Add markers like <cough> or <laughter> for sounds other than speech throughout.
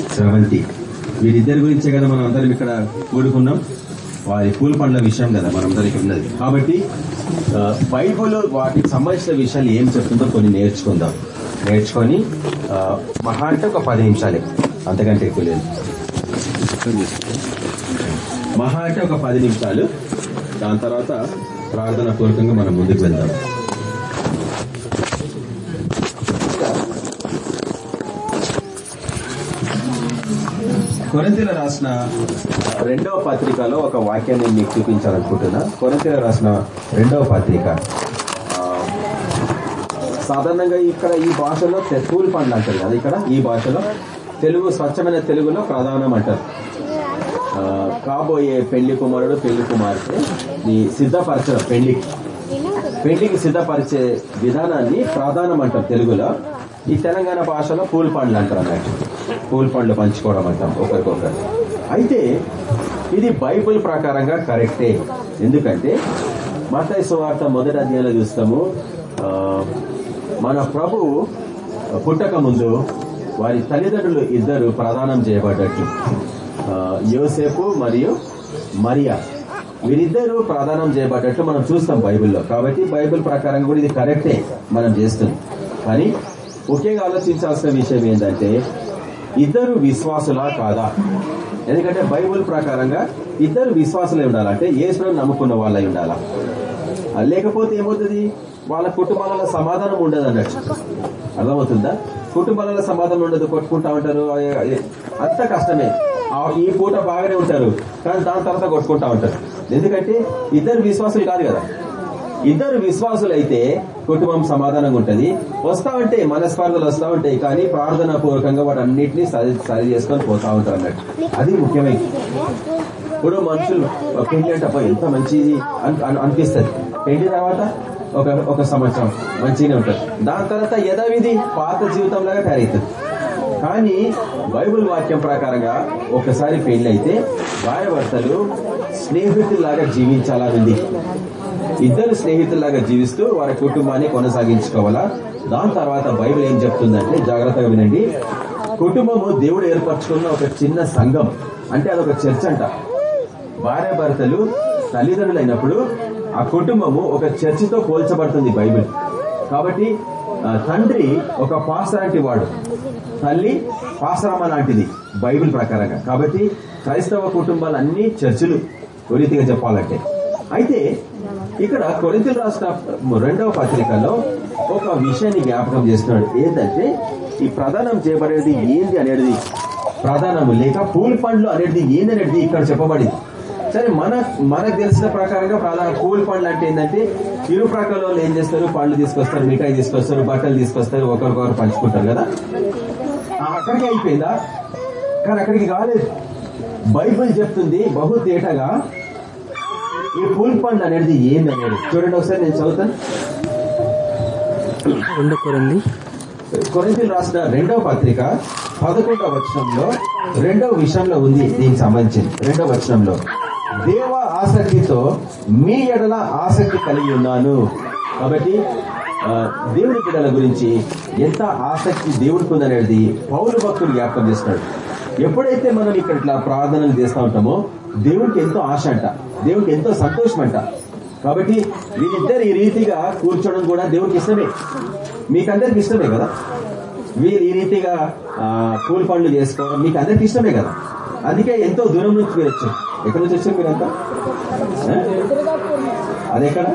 శ్రవంతి. వీరిద్దరి గురించే కదా మనం అందరం ఇక్కడ కూడుకున్నాం. వారి పూల పండ్ల విషయం కదా మనందరం ఇక్కడ ఉన్నది. కాబట్టి ఆ, బైబుల్ వాటికి సంబంధించిన విషయాలు ఏం చెప్తుందో కొన్ని నేర్చుకుందాం. నేర్చుకొని మహా అంటే ఒక పది నిమిషాలే. అంతకంటే ఎక్కువ లేదు. మహా అంటే ఒక పది నిమిషాలు. దాని తర్వాత ప్రార్థన పూర్వకంగా మనం ముందుకు వెళ్దాం. కొరంతిలో రాసిన రెండవ పత్రికలో ఒక వాక్యాన్ని మీకు చూపించాలనుకుంటున్నా. కొరంతిలో రాసిన రెండవ పత్రిక. సాధారణంగా ఇక్కడ ఈ భాషలో తెూల్ పండ్లు అంటారు కదా ఇక్కడ ఈ భాషలో తెలుగు స్వచ్ఛమైన తెలుగులో ప్రధానం అంటారు. కాబోయే పెళ్ళి కుమారుడు పెళ్ళి కుమార్తె ఈ సిద్ధపరచడం పెళ్ళికి. పెళ్ళికి సిద్ధపరిచే విధానాన్ని ప్రధానం అంటారు తెలుగులో. ఈ తెలంగాణ భాషలో పూల పండ్లు అంటారు అన్నట్టు. పూల పండ్లు పంచుకోవడం అంటాం ఒకరికొకరు. అయితే ఇది బైబిల్ ప్రకారంగా కరెక్టే. ఎందుకంటే మత సువార్త మొదటి అధ్యాయంలో చూస్తాము మన ప్రభువు పుట్టక ముందు వారి తల్లిదండ్రులు ఇద్దరు ప్రదానం చేయబడ్డట్టు. యోసేపు మరియు మరియా. వీరిద్దరూ ప్రదానం చేయబడ్డట్లు మనం చూస్తాం బైబిల్లో. కాబట్టి బైబిల్ ప్రకారం కూడా ఇది కరెక్టే మనం చేస్తుంది కానీ ముఖ్యంగా ఆలోచించాల్సిన విషయం ఏంటంటే ఇద్దరు విశ్వాసులా కాదా? ఎందుకంటే బైబిల్ ప్రకారంగా ఇద్దరు విశ్వాసులై ఉండాలంటే ఏసులను నమ్ముకున్న వాళ్ళై ఉండాలా? లేకపోతే ఏమవుతుంది? వాళ్ళ కుటుంబాలలో సమాధానం ఉండదు అన్నట్టు అర్థమవుతుందా? కుటుంబాలలో సమాధానం ఉండదు కొట్టుకుంటా ఉంటారు. అంత కష్టమే. ఈ పూట బాగానే ఉంటారు. కానీ దాని తర్వాత కొట్టుకుంటా ఉంటారు. ఎందుకంటే ఇద్దరు విశ్వాసులు కాదు కదా. ఇద్దరు విశ్వాసులు అయితే కుటుంబం సమాధానంగా ఉంటది. వస్తా ఉంటే మనస్పర్ధలు వస్తా ఉంటాయి కానీ ప్రార్థన పూర్వకంగా వాటి అన్నింటినీ సరి సరి చేసుకొని పోతా ఉంటారు అన్నట్టు. అది ముఖ్యమైనది. ఇప్పుడు మనుషులు పెళ్ళి అంటే ఎంత మంచిది అని అనిపిస్తుంది. పెళ్ళి తర్వాత ఒక ఒక సంవత్సరం మంచిగానే ఉంటుంది. దాని తర్వాత యథావిధి పాత జీవితం లాగా తయారవుతుంది. కానీ బైబిల్ వాక్యం ప్రకారంగా ఒకసారి పెళ్ళి అయితే భార్యభర్తలు స్నేహితుల్లాగా జీవించాలని ఉంది. ఇద్దరు స్నేహితుల్లాగా జీవిస్తూ వారి కుటుంబాన్ని కొనసాగించుకోవాలా? దాని తర్వాత బైబిల్ ఏం చెప్తుందంటే జాగ్రత్తగా వినండి. కుటుంబము దేవుడు ఏర్పరచుకున్న ఒక చిన్న సంఘం. అంటే అదొక చర్చ్ అంట. భార్య భర్తలు తల్లిదండ్రులైనప్పుడు ఆ కుటుంబము ఒక చర్చితో పోల్చబడుతుంది బైబిల్. కాబట్టి తండ్రి ఒక పాసరాంటి వాడు. తల్లి పాసరమ్మ లాంటిది బైబిల్ ప్రకారంగా. కాబట్టి క్రైస్తవ కుటుంబాలన్నీ చర్చిలు. ఓ రీతిగా చెప్పాలంటే. అయితే ఇక్కడ కొరింతలు రాసిన రెండవ పత్రికలో ఒక విషయాన్ని జ్ఞాపకం చేస్తున్నాడు. ఏంటంటే ఈ ప్రధానం చేయబడేది ఏంది అనేది ప్రధానము లేక పూల్ పండ్లు అనేది ఏంది అనేది ఇక్కడ చెప్పబడింది. సరే మన మనకు తెలిసిన ప్రకారంగా ప్రధాన పూల్ పండ్లు అంటే ఏంటంటే ఇరు ప్రకాల ఏం చేస్తారు? పండ్లు తీసుకొస్తారు మిఠాయి తీసుకొస్తారు బట్టలు తీసుకొస్తారు ఒకరికొకరు పంచుకుంటారు కదా. అక్కడికి అయిపోయిందా? కానీ అక్కడికి కాలేదు. బైబిల్ చెప్తుంది బహు తేటగా ఈ పూల్ పండ్లు అనేది ఏంది అనేది? చూడండి ఒకసారి నేను చదువుతాను రెండు కొరంది. కొరింథీయులు రాసిన రెండవ పత్రిక పదకొండవ వచనంలో రెండవ విషయంలో ఉంది దీనికి సంబంధించింది. రెండవ వచనంలో దేవ ఆసక్తితో మీ ఎడల ఆసక్తి కలిగి ఉన్నాను. కాబట్టి ఆ, దేవుని బిడ్డల గురించి ఎంత ఆసక్తి దేవుడికి ఉందనేది పౌరు భక్తుడు జ్ఞాపకం చేస్తున్నాడు ఎప్పుడైతే మనం ఇక్కడ ఇట్లా ప్రార్థనలు చేస్తూ ఉంటామో దేవుడికి ఎంతో ఆశ అంట. దేవుడికి ఎంతో సంతోషం అంట. కాబట్టి వీరిద్దరు ఈ రీతిగా కూర్చోవడం కూడా దేవుడికి ఇష్టమే. మీకందరికి ఇష్టమే కదా? వీరు ఈ రీతిగా ఆ, పూల పండ్లు చేసుకోవడం మీకు అందరికి ఇష్టమే కదా? అందుకే ఎంతో దూరం నుంచి మీరు వచ్చారు. ఎక్కడి నుంచి వచ్చారు మీరంతా? ఆ? అది ఎక్కడ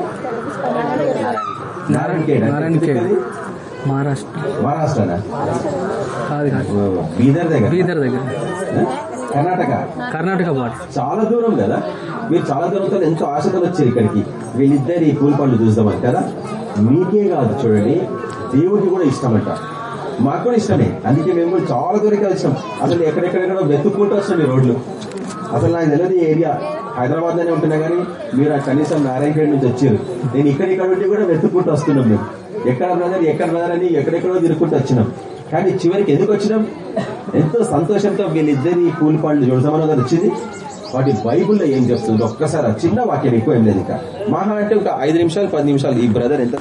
నారాయణ. మహారాష్ట్ర. మహారాష్ట్రనా? కాదు బీదర్ దగ్గర? బీదర్ దగ్గర? కర్ణాటక? కర్ణాటక బార్డర్ చాలా దూరం కదా? మీరు చాలా దూరంతో ఎంతో ఆశతో వచ్చారు ఇక్కడికి. వీళ్ళిద్దరి పూల పండ్లు చూద్దామని కదా? మీకే కాదు చూడండి దేవుడికి కూడా ఇష్టమంట. మాకు కూడా ఇష్టమే. అందుకే మేము కూడా చాలా దూరంగా వచ్చాం అసలు ఎక్కడెక్కడెక్కడో వెతుక్కుంటూ ఈ రోడ్లు. అసలు నాకు తెలియదు ఈ ఏరియా. హైదరాబాద్లోనే ఉంటున్నా కానీ మీరు ఆ కనీసం నారాయణఖేడ్ నుంచి వచ్చారు. నేను ఇక్కడ ఇక్కడ ఉండి కూడా వెతుక్కుంటూ వస్తున్నాం మేము. ఎక్కడ బ్రదర్ ఎక్కడ బ్రదర్ అని ఎక్కడెక్కడో తిరుక్కుంటూ వచ్చినాం. కానీ చివరికి ఎందుకు వచ్చినాం? ఎంతో సంతోషంతో వీళ్ళిద్దరి పూల పండ్లు చూడదామని వచ్చింది వాటి బైబుల్లో ఏం చెప్తుందో ఒక్కసారి ఆ చిన్న వాక్యం ఎక్కువ ఏం లేదు ఇంకా. మహా అంటే ఒక ఐదు నిమిషాలు పది నిమిషాలు. ఈ బ్రదర్ ఎంత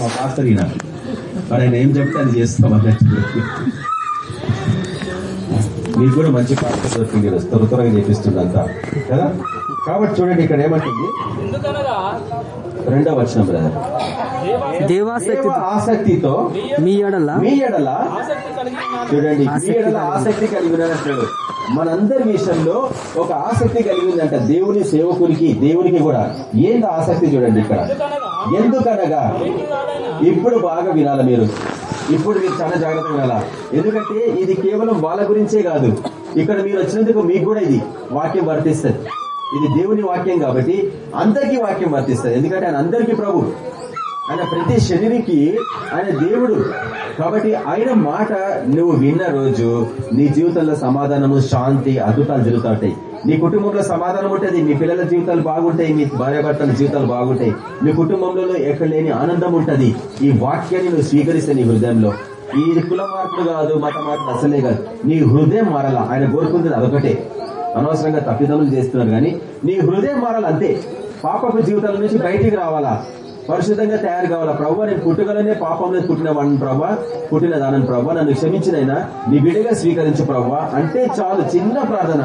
పాస్టర్ ఈయన. మరి ఆయన ఏం చెప్తే అది చేస్తాం అన్నట్టు. మీకు కూడా మంచి పాత్ర దొరికింది. త్వర త్వరగా చేపిస్తుందంతా కదా? కాబట్టి చూడండి ఇక్కడ ఏమంటుంది? రెండవ వచనం బ్రదర్ దేవాసక్తి దేవ ఆసక్తితో మీ ఎడల మీ ఎడల చూడండి మీ ఆసక్తి ఎడల ఆసక్తి కలిగి ఉన్నట్లు మనందరి విషయంలో ఒక ఆసక్తి కలిగి ఉందంట దేవుని సేవకునికి దేవునికి కూడా. ఏంది ఆసక్తి చూడండి ఇక్కడ? ఎందుకనగా ఇప్పుడు బాగా వినాలి మీరు? ఇప్పుడు మీరు చాలా జాగ్రత్తగా వినాలా? ఎందుకంటే ఇది కేవలం వాళ్ళ గురించే కాదు. ఇక్కడ మీరు వచ్చినందుకు మీకు కూడా ఇది వాక్యం వర్తిస్తుంది. ఇది దేవుని వాక్యం కాబట్టి అందరికీ వాక్యం వర్తిస్తుంది. ఎందుకంటే ఆయన అందరికీ ప్రభు. ఆయన ప్రతి శరీరికి ఆయన దేవుడు. కాబట్టి ఆయన మాట నువ్వు విన్న రోజు నీ జీవితంలో సమాధానము శాంతి అద్భుతాలు జరుగుతుంటాయి. నీ కుటుంబంలో సమాధానం ఉంటుంది మీ పిల్లల జీవితాలు బాగుంటాయి మీ భార్యాభర్తల జీవితాలు బాగుంటాయి. మీ కుటుంబంలో ఎక్కడ లేని ఆనందం ఉంటది. ఈ వాక్యాన్ని నువ్వు స్వీకరిస్తే నీ హృదయంలో. ఈ కుల మార్పులు కాదు మత మార్పులు అసలే కాదు. నీ హృదయం మారాలా? ఆయన కోరుకుంటుంది అదొకటే అనవసరంగా తప్పిదములు చేస్తున్నారు కానీ నీ హృదయం మారాలి అంతే. పాపపు జీవితాల నుంచి బయటికి రావాలా? పరిశుద్ధంగా తయారు కావాలా? ప్రభు నేను పుట్టుకలనే పాపంలో పుట్టిన వాడిని ప్రభా పుట్టిన దానని ప్రభా నన్ను క్షమించినైనా నీ విడిగా స్వీకరించు ప్రభా అంటే చాలు చిన్న ప్రార్థన.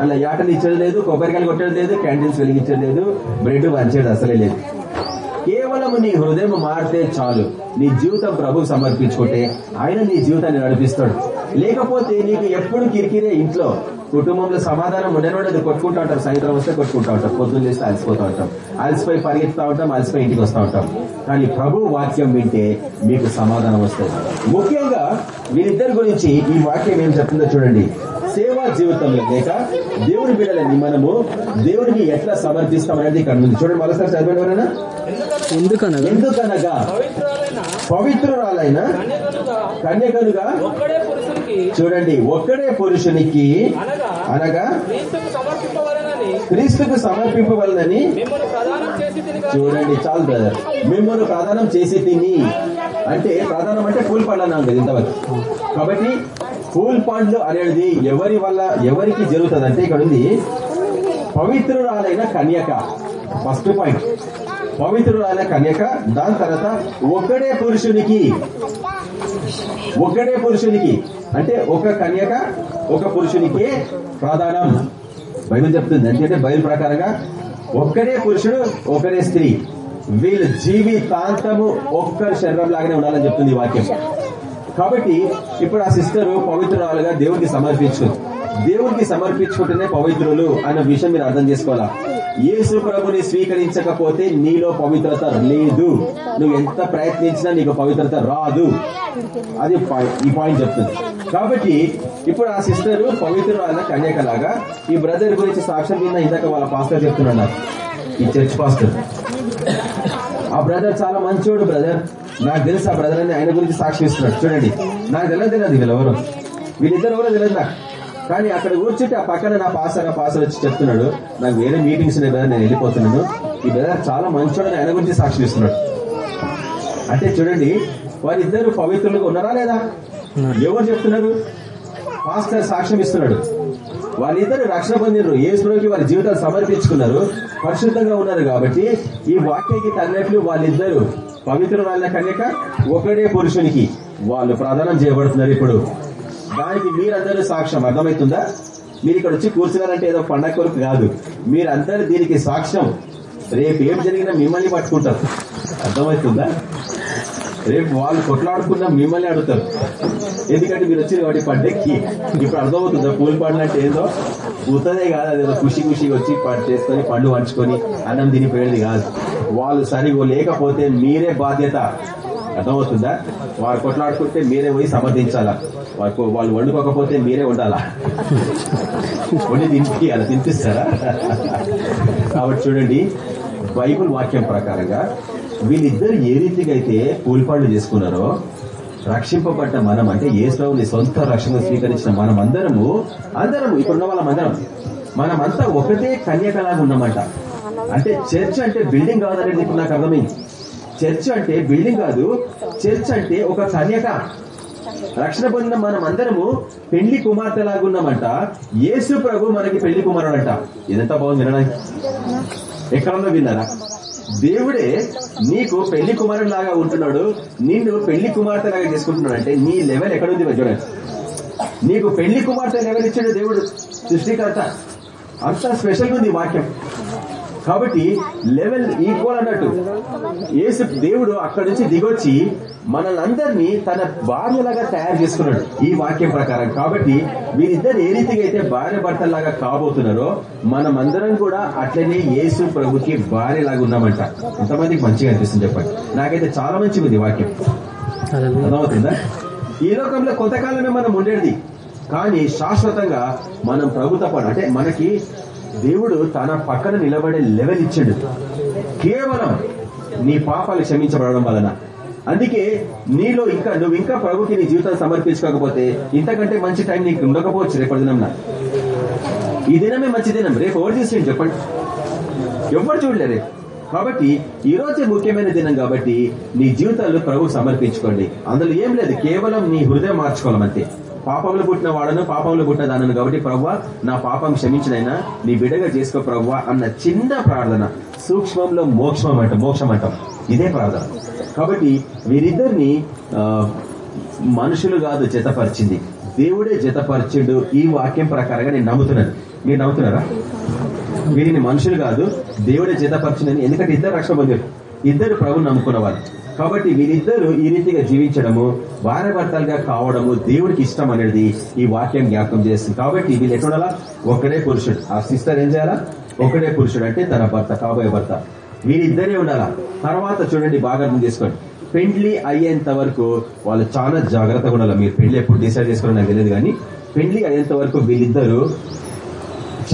అలా యాటలు ఇచ్చేది లేదు కొబ్బరికాయలు కొట్టడం లేదు క్యాంటీన్స్ వెలిగించడం లేదు బ్రెడ్ వంచేది అసలే లేదు. కేవలం నీ హృదయం మారితే చాలు. నీ జీవితం ప్రభుకు సమర్పించుకుంటే ఆయన నీ జీవితాన్ని నడిపిస్తాడు. లేకపోతే నీకు ఎప్పుడు కిరికిరే ఇంట్లో కుటుంబంలో సమాధానం ఉండనోడదు కొట్టుకుంటా ఉంటాం. సాయంత్రం వస్తే కొట్టుకుంటా ఉంటాం. పొద్దున్న చేస్తే అలసిపోతూ ఉంటాం. అలసిపోయి పరిగెత్తుతా ఉంటాం. అలసిపోయి ఇంటికి వస్తూ ఉంటాం. కానీ ప్రభు వాక్యం వింటే మీకు సమాధానం వస్తుంది. ముఖ్యంగా వీరిద్దరి గురించి ఈ వాక్యం ఏం చెప్తుందో చూడండి. సేవా జీవితంలో లేక దేవుడి బిడ్డలని మనము దేవుడిని ఎట్లా సమర్పిస్తామనేది ఇక్కడ ఉంది. చూడండి మరోసారి చదవండి ఎవరైనా? ఎందుకనగా? ఎందుకనగా? పవిత్రురాలైన కన్యకలుగా చూడండి ఒక్కడే పురుషునికి అనగా క్రీస్తుకు సమర్పింపవలనని చూడండి చాలు బ్రదర్ మిమ్మల్ని ప్రధానం చేసి తిని. అంటే ప్రధానం అంటే పూల్ పండ్లు అన్నాం కదా ఇంతవరకు. కాబట్టి పూల్ పండ్లు అనేది ఎవరి వల్ల ఎవరికి జరుగుతుంది అంటే ఇక్కడ ఉంది పవిత్రురాలైన కన్యక. ఫస్ట్ పాయింట్ పవిత్రురాల కన్యక దాని తర్వాత ఒక్కడే పురుషునికి ఒక్కడే పురుషునికి అంటే ఒక కన్యక ఒక పురుషునికి ప్రధానం. బైబిల్ చెప్తుంది ఎందుకంటే బైబిల్ ప్రకారంగా ఒక్కడే పురుషుడు ఒకరే స్త్రీ. వీళ్ళు జీవితాంతము ఒక్కరి శరీరం లాగానే ఉండాలని చెప్తుంది వాక్యం. కాబట్టి ఇప్పుడు ఆ సిస్టర్ పవిత్రురాలుగా దేవుడికి సమర్పించుకుంది. దేవుడికి సమర్పించుకుంటేనే పవిత్రులు అన్న విషయం మీరు అర్థం చేసుకోవాలా? యేసు ప్రభుని స్వీకరించకపోతే నీలో పవిత్రత లేదు. నువ్వు ఎంత ప్రయత్నించినా నీకు పవిత్రత రాదు. అది పాయింట్- ఈ పాయింట్ చెప్తుంది. కాబట్టి ఇప్పుడు ఆ సిస్టర్ పవిత్రురాల కన్యకలాగా ఈ బ్రదర్ గురించి సాక్ష్యం కింద ఇందాక వాళ్ళ పాస్టర్ చెప్తున్నాడు. ఈ చర్చ్ పాస్టర్. ఆ బ్రదర్ చాలా మంచోడు బ్రదర్. నాకు తెలుసు ఆ బ్రదర్ అని ఆయన గురించి సాక్షి ఇస్తున్నాడు. చూడండి. నాకు తెలియదు తెలియదు వీళ్ళెవరు. వీళ్ళిద్దరు ఎవరో తెలియదు నాకు. కానీ అక్కడ కూర్చుంటే ఆ పక్కన నా పాసర్ ఆ పాసర్ వచ్చి చెప్తున్నాడు నాకు వేరే మీటింగ్స్ ఉన్నాయి బ్రదర్ నేను వెళ్ళిపోతున్నాను. ఈ బ్రదర్ చాలా మంచోడని ఆయన గురించి సాక్షి ఇస్తున్నాడు. అంటే చూడండి వారిద్దరు పవిత్రులుగా ఉన్నారా లేదా? ఎవరు చెప్తున్నారు? పాస్టర్ సాక్ష్యం ఇస్తున్నాడు. వాళ్ళిద్దరు రక్షణ పొందినారు. యేసులోకి వారి జీవితాలు సమర్పించుకున్నారు. పరిశుద్ధంగా ఉన్నారు కాబట్టి ఈ వాక్యానికి తగినట్లు వాళ్ళిద్దరు పవిత్రురాల కన్యక ఒకడే పురుషునికి వాళ్ళు ప్రదానం చేయబడుతున్నారు ఇప్పుడు. దానికి మీరందరూ సాక్ష్యం. అర్థమవుతుందా? మీరు ఇక్కడ వచ్చి కూర్చున్నారంటే ఏదో పండగ కొరకు కాదు. మీరందరూ దీనికి సాక్ష్యం. రేపు ఏం జరిగినా మిమ్మల్ని పట్టుకుంటారు. అర్థమవుతుందా? రేపు వాళ్ళు కొట్లాడుకున్నా మిమ్మల్ని అడుగుతారు. ఎందుకంటే మీరు వచ్చిన వాటి పండక్కి. ఇప్పుడు అర్థమవుతుందా? పూలు పండ్లు అంటే ఏదో? ఉత్తదే కాదు అదేదో ఖుషి ఖుషిగా వచ్చి పంట చేసుకొని పండ్లు వంచుకొని అన్నం తినిపోయేది కాదు. వాళ్ళు సరిగో లేకపోతే మీరే బాధ్యత. అర్థమవుతుందా వారు కొట్లాడుకుంటే మీరే పోయి సమర్థించాలా? వాళ్ళు వండుకోకపోతే మీరే ఉండాలా వండి తినిపి అలా తినిపిస్తారా? కాబట్టి చూడండి బైబుల్ వాక్యం ప్రకారంగా వీళ్ళిద్దరు ఏ రీతిగా అయితే పూల్పాళ్ళు చేసుకున్నారో రక్షింపబడ్డ మనం అంటే ఏసుని సొంత రక్షణ స్వీకరించిన మనం అందరము అందరము ఇప్పుడున్న వాళ్ళం అందరం మనమంతా ఒకటే కన్యకలాగా ఉన్నామంట. అంటే చర్చ్ అంటే బిల్డింగ్ కాదనేది ఇప్పుడు నాకు అర్థమైంది. చర్చ్ అంటే బిల్డింగ్ కాదు. చర్చ్ అంటే ఒక కన్యక రక్షణ పొందిన మనం అందరము పెళ్ళి కుమార్తె లాగా ఉన్నామంట యేసు ప్రభు మనకి పెళ్ళి కుమారుడు అంట ఇదంతా బాగుంది వినడానికి ఎక్కడన్నా విన్నారా? దేవుడే నీకు పెళ్ళి కుమారుడు లాగా ఉంటున్నాడు. నిన్ను పెళ్ళి కుమార్తె లాగా చేసుకుంటున్నాడు అంటే నీ లెవెల్ ఎక్కడుంది ఉంది చూడండి. నీకు పెళ్ళి కుమార్తె లెవెల్ ఇచ్చాడు దేవుడు సృష్టికర్త. అంత స్పెషల్గా ఉంది వాక్యం. కాబట్టి లెవెల్ ఈక్వల్ అన్నట్టు. యేసు దేవుడు అక్కడి నుంచి దిగొచ్చి మనల్ని అందరినీ తన భార్యలాగా తయారు చేసుకున్నాడు. ఈ వాక్యం ప్రకారం. కాబట్టి వీరిద్దరు ఏ రీతిగా అయితే భార్య భర్తలాగా కాబోతున్నారో మనం అందరం కూడా అట్లనే యేసు ప్రభుకి భార్యలాగా ఉన్నామంట. ఎంతమందికి మంచిగా అనిపిస్తుంది చెప్పండి. నాకైతే చాలా మంచిగా ఉంది వాక్యం. అర్థమవుతుందా? ఈ లోకంలో కొంతకాలమే మనం ఉండేది. కానీ శాశ్వతంగా మనం ప్రభుత్వ అంటే మనకి దేవుడు తన పక్కన నిలబడే లెవెల్ ఇచ్చాడు. కేవలం నీ పాపాలు క్షమించబడడం వలన. అందుకే నీలో ఇంకా నువ్వు ఇంకా ప్రభుకి నీ జీవితాన్ని సమర్పించుకోకపోతే ఇంతకంటే మంచి టైం నీకు ఉండకపోవచ్చు రేపటి దినం ఈ దినమే మంచి దినం. రేపు ఎవరు తీసుకుని చెప్పండి? ఎవ్వరు చూడలేరు కాబట్టి ఈ రోజే ముఖ్యమైన దినం కాబట్టి నీ జీవితాల్లో ప్రభు సమర్పించుకోండి. అందులో ఏం లేదు కేవలం నీ హృదయం మార్చుకోవాలంతే పాపంలో పుట్టిన వాడను పాపంలో పుట్టిన దానను కాబట్టి ప్రవ్వా నా పాపం క్షమించినైనా నీ బిడ్డగా చేసుకో ప్రవ్వా అన్న చిన్న ప్రార్థన. సూక్ష్మంలో మోక్షం అంట మోక్షం అంటాం. ఇదే ప్రార్థన. కాబట్టి వీరిద్దరిని మనుషులు కాదు జతపరిచింది. దేవుడే జతపరిచిండు ఈ వాక్యం ప్రకారంగా నేను నమ్ముతున్నాను. మీరు నమ్ముతున్నారా? వీరిని మనుషులు కాదు దేవుడే జతపరిచిందని. ఎందుకంటే ఇద్దరు రక్షణ పొందారు. ఇద్దరు ప్రభు నమ్ముకున్నవారు. కాబట్టి వీరిద్దరు ఈ రీతిగా జీవించడము వారభర్తలుగా కావడము దేవుడికి ఇష్టం అనేది ఈ వాక్యం జ్ఞాపకం చేస్తుంది. కాబట్టి వీళ్ళు ఎట్లా ఒక్కడే పురుషుడు. ఆ సిస్టర్ ఏం చేయాలా? ఒకడే పురుషుడు అంటే తన భర్త కాబోయే భర్త. వీరిద్దరే ఉండాలా? తర్వాత చూడండి బాగా అర్థం చేసుకోండి. పెండ్లి అయ్యేంత వరకు వాళ్ళు చాలా జాగ్రత్తగా ఉండాలి? మీరు పెళ్ళి ఎప్పుడు డిసైడ్ చేసుకోవడం నాకు తెలియదు కానీ పెండ్లి అయ్యేంత వరకు వీళ్ళిద్దరూ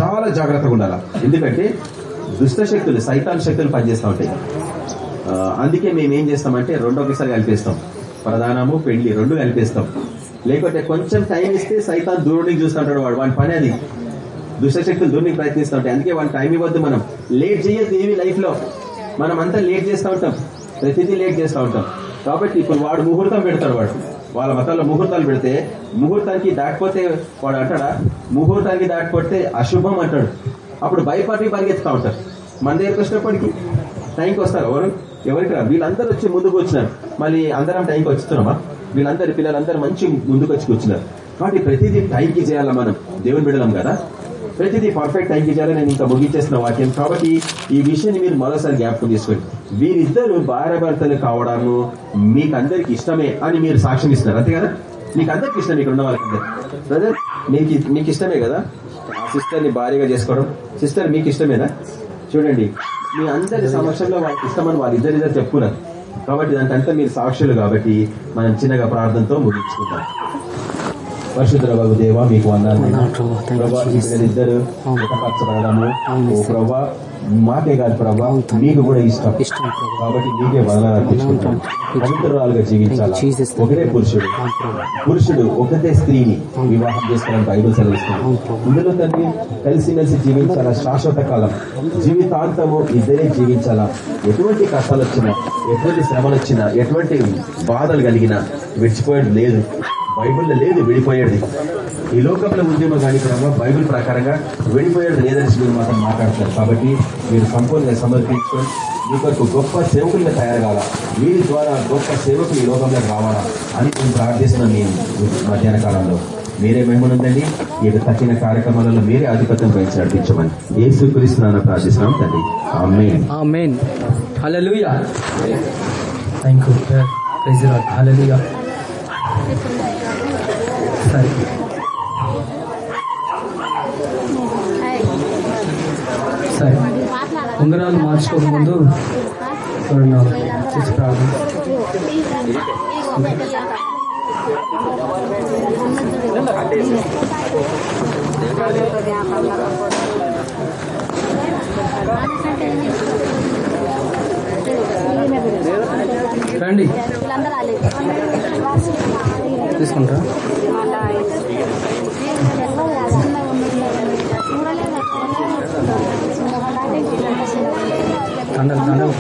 చాలా జాగ్రత్తగా ఉండాలి? ఎందుకంటే దుష్ట శక్తులు సైతాన్ శక్తులు పనిచేస్తూ ఉంటాయి. అందుకే మేము ఏం చేస్తామంటే రెండు ఒకసారి కలిపేస్తాం. ప్రధానము పెళ్ళి రెండు కలిపేస్తాం. లేకపోతే కొంచెం టైం ఇస్తే సైతాన్ దూరునికి చూస్తుంటాడు వాడు. వాడి పని అది. దుష్టశక్తులు దూరునికి ప్రయత్నిస్తూ ఉంటాయి అందుకే వాడి టైం ఇవ్వద్దు మనం. లేట్ చేయొద్దు ఏమి లైఫ్లో. మనం అంతా లేట్ చేస్తూ ఉంటాం. ప్రతిదీ లేట్ చేస్తూ ఉంటాం. కాబట్టి ఇప్పుడు వాడు ముహూర్తం పెడతాడు వాడు. వాళ్ళ మతాల్లో ముహూర్తాలు పెడితే ముహూర్తానికి దాటిపోతే వాడు అంటాడా? ముహూర్తానికి దాటిపోతే అశుభం అంటాడు. అప్పుడు భయపడి పరిగెత్తుతూ ఉంటారు. మన దగ్గరకు వచ్చినప్పటికీ టైంకి వస్తారు. ఎవరు? ఎవరికి వీళ్ళందరూ వచ్చి ముందుకు వచ్చినారు. మళ్ళీ అందరం టైంకి వచ్చుతున్నామా? వీళ్ళందరి పిల్లలందరూ మంచి ముందుకు వచ్చి కూర్చున్నారు. కాబట్టి ప్రతిదీ టైంకి చేయాలా మనం? దేవుని బిడలం కదా? ప్రతిదీ పర్ఫెక్ట్ టైంకి చేయాలని నేను ఇంకా ముగించేసిన వాక్యం. కాబట్టి ఈ విషయాన్ని మీరు మరోసారి జ్ఞాపకం చేసుకోండి వీరిద్దరు భార్య భర్తలు కావడము మీకు అందరికి ఇష్టమే అని మీరు సాక్ష్యం ఇస్తున్నారు. అంతే కదా? మీకు అందరికి ఇష్టం ఇక్కడ ఉన్న వాళ్ళకి బ్రదర్ మీకు మీకు ఇష్టమే కదా? ఆ సిస్టర్ని భార్యగా చేసుకోవడం. సిస్టర్ మీకు ఇష్టమేనా? చూడండి. మీ అందరి సమక్షంలో వాళ్ళకి ఇష్టమని వాళ్ళు ఇద్దరిద్దరు చెప్పుకున్నారు. కాబట్టి దానికంతా మీరు సాక్షులు కాబట్టి మనం చిన్నగా ప్రార్థనతో ముగించుకుంటాం పరిశుద్ధ బాబు దేవా మీకు వందాలు వందనాలు ప్రభా. ఓ yes. ప్రభా మాకే కాదు ప్రభా. మీకు కూడా ఇష్టం. కాబట్టి మీకే వదనాలు అర్పించుకుంటాం అవును, తండ్రి. పవిత్రురాలుగా జీవించాలా. ఒకటే పురుషుడు. పురుషుడు ఒకటే స్త్రీని. వివాహం చేసుకోవడానికి బైబుల్ ప్రభా. ఇందులో తండ్రి కలిసిమెలిసి జీవించాలా శాశ్వత కాలం జీవితాంతము ఇద్దరే జీవించాలా ఎటువంటి కష్టాలు వచ్చినా ఎటువంటి శ్రమలు వచ్చినా ఎటువంటి బాధలు కలిగినా విడిచిపోయేది లేదు బైబిల్లో లేదు విడిపోయేది. ఈ లోకంలో కానీ ప్రభావ బైబిల్ ప్రకారంగా విడిపోయేది లేదని మీరు మాత్రం మాట్లాడతారు కాబట్టి మీరు సంపూర్ణంగా సమర్పించుకొని మీ కొరకు గొప్ప సేవకులుగా తయారు కావాలా? వీరి ద్వారా గొప్ప సేవకులు ఈ లోకంలో రావాలా? అని మేము ప్రార్థిస్తున్నాం మీ మధ్యాహ్న కాలంలో. మీరే మహిమనుందండి ఈ యొక్క తక్కిన కార్యక్రమాలలో మీరే ఆధిపత్యం వహించి నడిపించమని ఏ స్వీకరిస్తున్నానో ప్రార్థిస్తున్నాం తండ్రి. ఆమె amen. Hallelujah thank you praise lord hallelujah సరే సరే ఉంగరాలు మార్చుకోక ముందు చూడండి చేసి ప్రార్థన రండి. తీసుకుంటా. దండలు దండలు.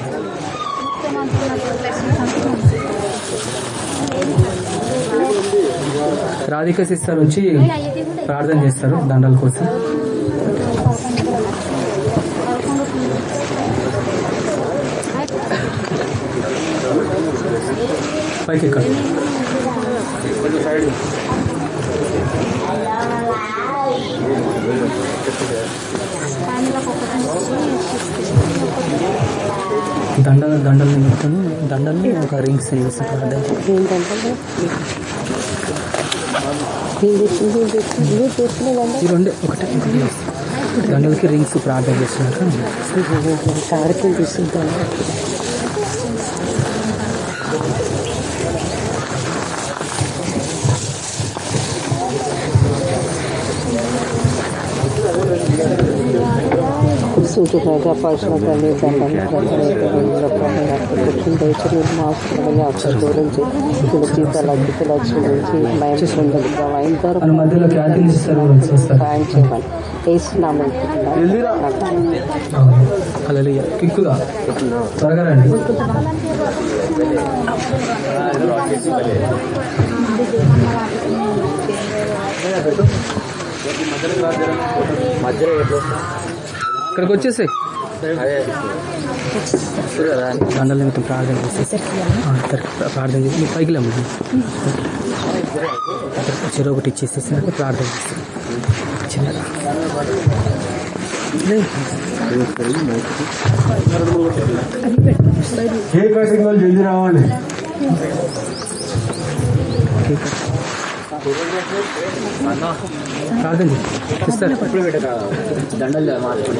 రాధిక సిస్టర్ వచ్చి ప్రార్థన చేస్తారు దండల కోసం. పైకి ఎక్కడ. దండలు దండలు నిమిత్తం దండల్ని ఒక రింగ్స్ వేసి ఈ రెండే ఒకటే ఒకటి. దండలకి రింగ్స్ ప్రార్థన చేస్తున్నారు. కార్యక్రమం తీసుకుంటాను. సూచనగా పరిశ్రమలు దయచేసి మాస్టర్ని అక్షర గురించి జీతాల అద్భుత లక్ష్యం గురించి భయం ఇంతవరకు మన మధ్యలో క్యాటరింగ్ ఇస్తారు వస్తారు సాయం చేయమని వేస్తున్నాము అలా కిక్కుగా త్వరగా రండి ఇక్కడికి వచ్చేసి. దండల నిమిత్తం ప్రార్థన చేసేసి ప్రార్థన చేసి మీరు పైకి లేము చెరువు ఒకటి ఇచ్చేసేసి ప్రార్థన చేస్తాను చిన్నగా కేక్ కటింగ్ వాళ్ళు జల్దీ రావండి ప్రార్థన చేయి ఇస్తారు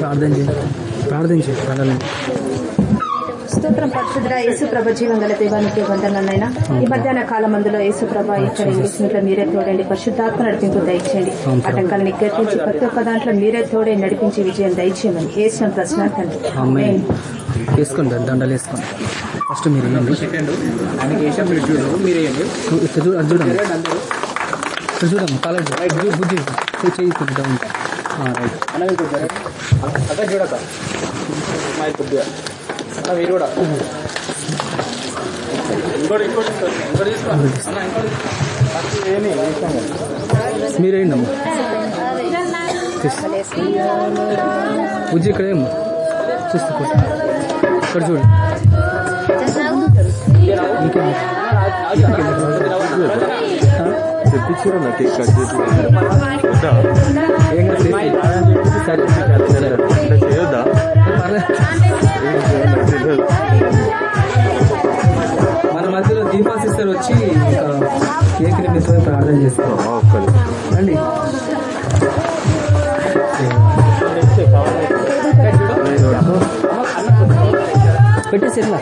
ప్రార్థన చేయి ప్రార్థన చేయి స్తోత్రం పరిశుద్ధ యేసు ప్రభ జీవం గల దేవానికి వందనైనా ఈ మధ్యాహ్న కాలం అందులో యేసు ప్రభ ఇక్కడ ఇంగ్లీష్లో మీరే తోడండి. పరిశుద్ధాత్మ నడిపింపు దయచేయండి. ఆటంకాలను గర్తించి ప్రతి ఒక్క దాంట్లో మీరే తోడే నడిపించి విజయం దయచేయమని వేసిన ప్రశ్న తండ్రి అమ్మాయి వేసుకోండి దండలు వేసుకోండి. ఫస్ట్ మీరు వేయండి సెకండ్ ఆయనకి వేసాం మీరు చూడు మీరు వేయండి నువ్వు ఇక్కడ చూడు అది చూడమ్మా ఇక్కడ చూడమ్మా కాలేజ్ బుద్ధి చేయి చేయి కొద్దిగా ఉంది రైట్ అన్న మీరు కొద్దిగా అక్కడ చూడక మా కొద్దిగా అన్న మీరు కూడా ఇంకోటి ఇంకోటి ఇంకోటి తీసుకో అన్న ఇంకోటి ఏమి మీరు వేయండి అమ్మా తీసు బుజ్జి ఇక్కడ ఏమో చూస్తూ కూర్చో. ఇక్కడ చూడు ఇంకేం తెప్పించారు నా కేక్ కట్ చేసి. సరే సరే చేయొద్దా. మన మధ్యలో దీపా సిస్టర్ వచ్చి కేక్ నిమిత్తమై ప్రార్థన ఒక్కరు రండి. పెట్టేసి ఎట్లా?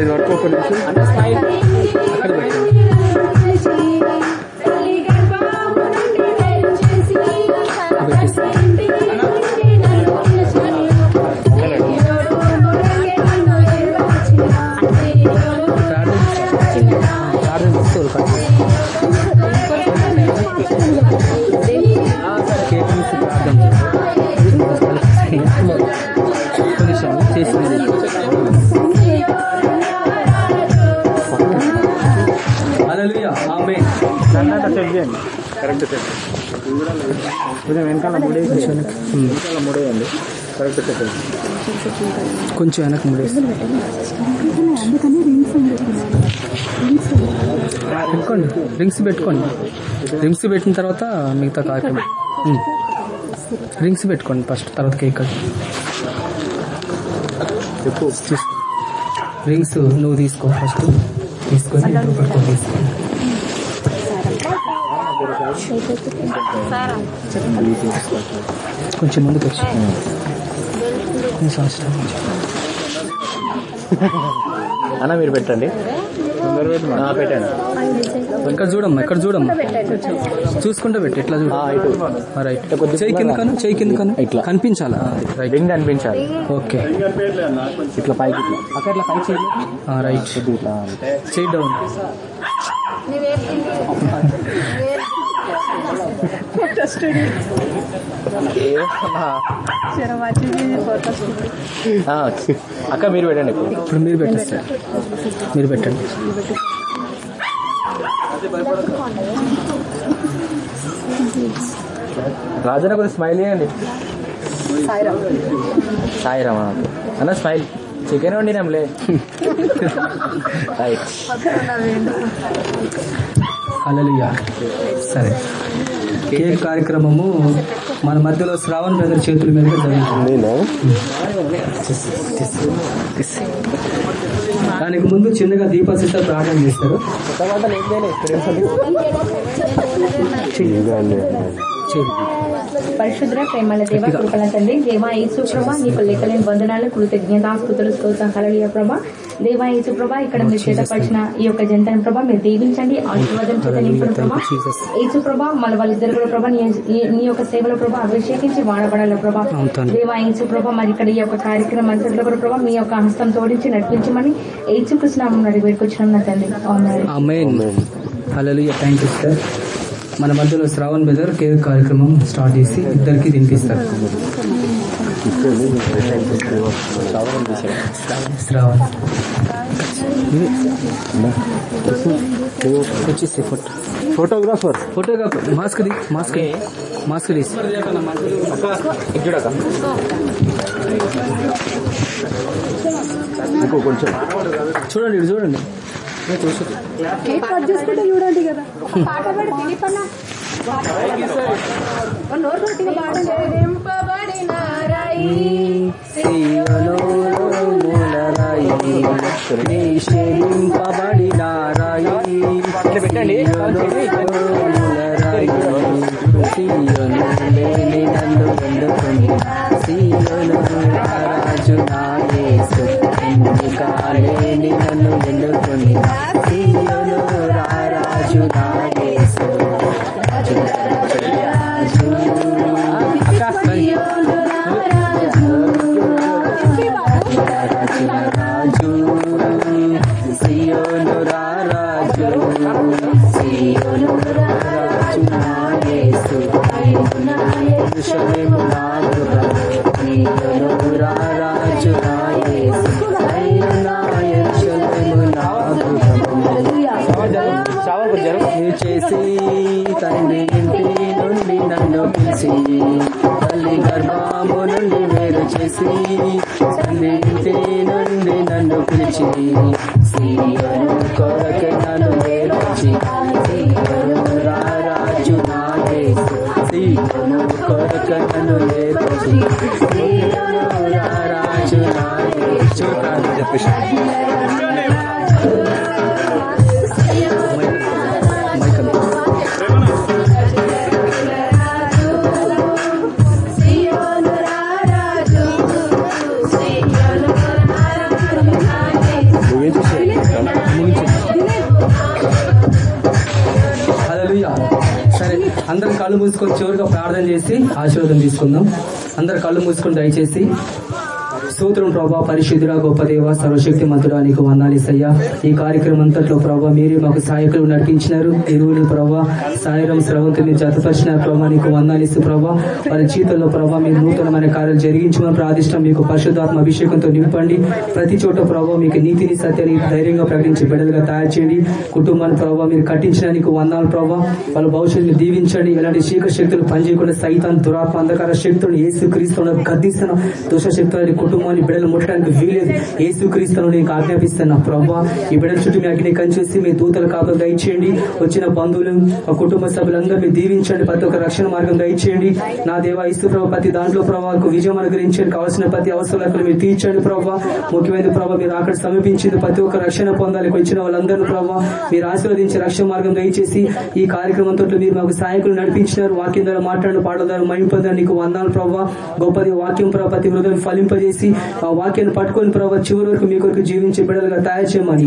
ఇది వరకు ఒక నిమిషం. అన్న స్మైల్. అక్కడ పెట్టండి చేయండి కరెక్ట్ కొంచెం వెనకాల మూడేసి వెనకాల మూడేయండి. కరెక్ట్ సెట్ కొంచెం వెనక్కి ముడేసి. పెట్టుకోండి. రింగ్స్ పెట్టుకోండి. రింగ్స్ పెట్టిన తర్వాత మిగతా కార్యక్రమం. రింగ్స్ పెట్టుకోండి ఫస్ట్ తర్వాత కేక్ రింగ్స్ నువ్వు తీసుకో ఫస్ట్. తీసుకొని తీసుకో. కొంచెం ముందుకు వచ్చి. సంవత్సరం. అన్న మీరు పెట్టండి. పెట్టండి. ఇక్కడ చూడమ్మా ఇక్కడ చూడమ్మా? చూసుకుంటే పెట్టి ఎట్లా చూడు? రైట్. చేయి కింద కను చేయి కింద కను. ఇట్లా. కనిపించాలా? రైట్. రింగ్ అనిపించాలి. ఓకే. ఇట్లా పైకి ఇట్లా. అక్కడ ఇట్లా పైకి రైట్. చేయి డౌన్. <laughs> ఆ, అక్క మీరు పెట్టండి ఇప్పుడు మీరు పెట్టేస్తారు మీరు పెట్టండి. రాజన్న కొద్దిగా స్మైల్ చేయండి. సాయిరామా. అన్న స్మైల్ చికెన్ వండినాంలే. Right hallelujah. సరే. కేక్ కార్యక్రమము మన మధ్యలో శ్రావణ్ బ్రదర్ చేతుల మీద జరుగుతుంది దానికి ముందు చిన్నగా దీపశిత ప్రార్థన చేస్తారు. పరిశుద్ర ప్రేమల దేవ కృపల తండ్రి. దేవా యేసు ప్రభా నీకు లెక్కలేని వందనాలు కృతజ్ఞతాస్తుతులు స్తోత్రం. కలలియ ప్రభా. దేవా యేసు ప్రభా ఇక్కడ మీరు చేతపరిచిన ఈ యొక్క జంటను ప్రభా మీరు దీవించండి ఆశీర్వాదం చేత నింపుడు ప్రభా. యేసు ప్రభా మన వాళ్ళిద్దరు కూడా ప్రభా నీ- యొక్క సేవలో ప్రభా అభిషేకించి వాడబడాల ప్రభా. దేవా యేసు ప్రభా మరి ఇక్కడ ఈ యొక్క కార్యక్రమం అంతట్లో కూడా ప్రభా మీ యొక్క హస్తం తోడించి నడిపించమని యేసు కృష్ణ అడిగి పెట్టుకొచ్చినాం నా తండ్రి హల్లెలూయా థ్యాంక్ యూ సార్ మన మధ్యలో శ్రావణ్ బ్రదర్ కేక్ కార్యక్రమం స్టార్ట్ చేసి ఇద్దరికి తినిపిస్తారు. శ్రావణ్. వచ్చేసి ఫోటో ఫోటోగ్రాఫర్. ఫోటోగా మాస్క్ ది మాస్క్. మాస్క్ తీసి ఇంకో కొంచెం. చూడండి చూడండి. కేక్ కట్ చేసుకుంటే చూడండి కదా. పాట పాడి తినిపన్నా. నోరు గట్టిగా పాడండి పెట్టండి. రాజు నాగేశు కాలేని నన్ను ఎన్నుకొని సీయోను చేసి ఆశీర్వాదం తీసుకుందాం. అందరు కళ్ళు మూసుకుని దయచేసి స్తోత్రం ప్రభా పరిశుద్ధుడా గొప్ప దేవ సర్వశక్తి మంతుడా నీకు వందాలిసయ్యా ఈ కార్యక్రమం అంతట్లో ప్రభా మీరే మాకు సహాయకులు నడిపించినారు. ఎరువులు ప్రభా సాయరం స్రవంతుని జతపరిచిన ప్రభా నీకు వందాలిస్తూ ప్రభా వారి జీవితంలో ప్రభా మీరు నూతనమైన కార్యాలు జరిగించమని ప్రార్థిష్టం మీకు పరిశుద్ధాత్మ అభిషేకంతో నింపండి. ప్రతి చోట ప్రభావ మీకు నీతిని సత్యాన్ని ధైర్యంగా ప్రకటించి బిడ్డలుగా తయారు చేయండి. కుటుంబాన్ని ప్రభావ మీరు కట్టించిన నీకు వందాలు ప్రభావ వాళ్ళ భవిష్యత్తుని దీవించండి. ఎలాంటి చీకటి శక్తులు పనిచేయకుండా సైతాన్ దురాత్మ అంధకార శక్తులను ఏసు క్రీస్తున్న గద్దిస్తున్న దుష్ట శక్తులని కుటుంబాన్ని బిడ్డలు ముట్టడానికి వీలేదు. ఏసుక్రీస్తును నీకు ఆజ్ఞాపిస్తున్నా ప్రభావ ఈ బిడ్డల చుట్టూ మీ అగ్ని కంచేసి మీ దూతల కాపులు దయచేయండి. వచ్చిన బంధువులు కుటుంబ సభ్యులందరూ మీరు దీవించండి. ప్రతి ఒక్క రక్షణ మార్గం దయచేయండి. నా దేవ ఇస్తు ప్రభావ ప్రతి దాంట్లో ప్రభావకు విజయం అనుగ్రహించండి. కావాల్సిన ప్రతి అవసరాలకు మీరు తీర్చండి ప్రభావ ముఖ్యమైన ప్రభావ మీరు అక్కడ సమీపించింది ప్రతి ఒక్క రక్షణ పొందాలి వచ్చిన వాళ్ళందరూ ప్రభావ మీరు ఆశీర్వదించి రక్షణ మార్గం దయచేసి ఈ కార్యక్రమంతో మీరు మాకు సహాయకులు నడిపించినారు. వాక్యం ద్వారా మాట్లాడిన పాటల ద్వారా మహింపదారు నీకు వందాలు ప్రభావ గొప్పది వాక్యం ప్రభావ ప్రతి హృదయం ఫలింపజేసి ఆ వాక్యాన్ని పట్టుకొని ప్రభావ చివరి వరకు మీ కొరకు జీవించే బిడ్డలుగా తయారు చేయమని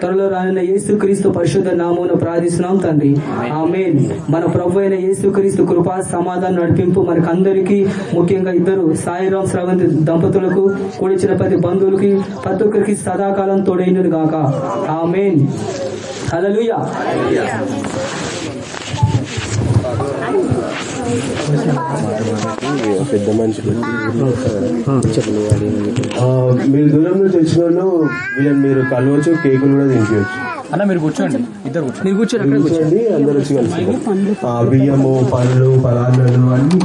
త్వరలో రానున్న యేసు క్రీస్తు పరిశుద్ధ నామమున ప్రార్థిస్తున్నాం తండ్రి. ఆమె మన ప్రభు అయిన యేసు క్రీస్తు కృపా సమాధానం నడిపింపు మనకు అందరికీ ముఖ్యంగా ఇద్దరు సాయిరాం శ్రవంతి దంపతులకు కూడిచిన ప్రతి బంధువులకి ప్రతి ఒక్కరికి సదాకాలం తోడైనది గాక. ఆమేన్. హల్లెలూయా. పెద్ద మనుషులు మీరు దూరం నుంచి వచ్చిన వాళ్ళు వీళ్ళని మీరు కలవచ్చు కేకులు కూడా తినిపించవచ్చు అన్న మీరు కూర్చోండి. ఇద్దరు కూర్చోండి. మీరు కూర్చోరు అక్కడ కూర్చో కూర్చోండి అందరు వచ్చి కలిసి ఆ, బియ్యము పళ్ళు పదార్థాలు అన్ని.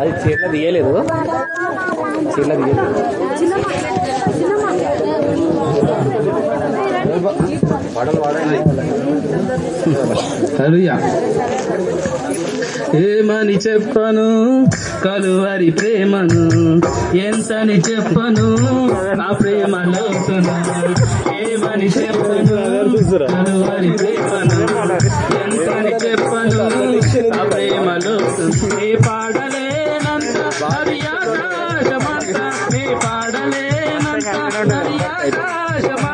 అది చీరలో తీయలేదు. హల్లెలూయా. ఏమని చెప్పను? కలువరి ప్రేమను ఎంతని చెప్పను? నా ప్రేమ లోతును ఏమని చెప్పను? కలువరి ప్రేమను ఎంతని చెప్పను? నా ప్రేమ లోతును ఏ పాడలేనంత హరి ఆకాశమంత ఏ పాడలేనంత హరి ఆకాశమంత.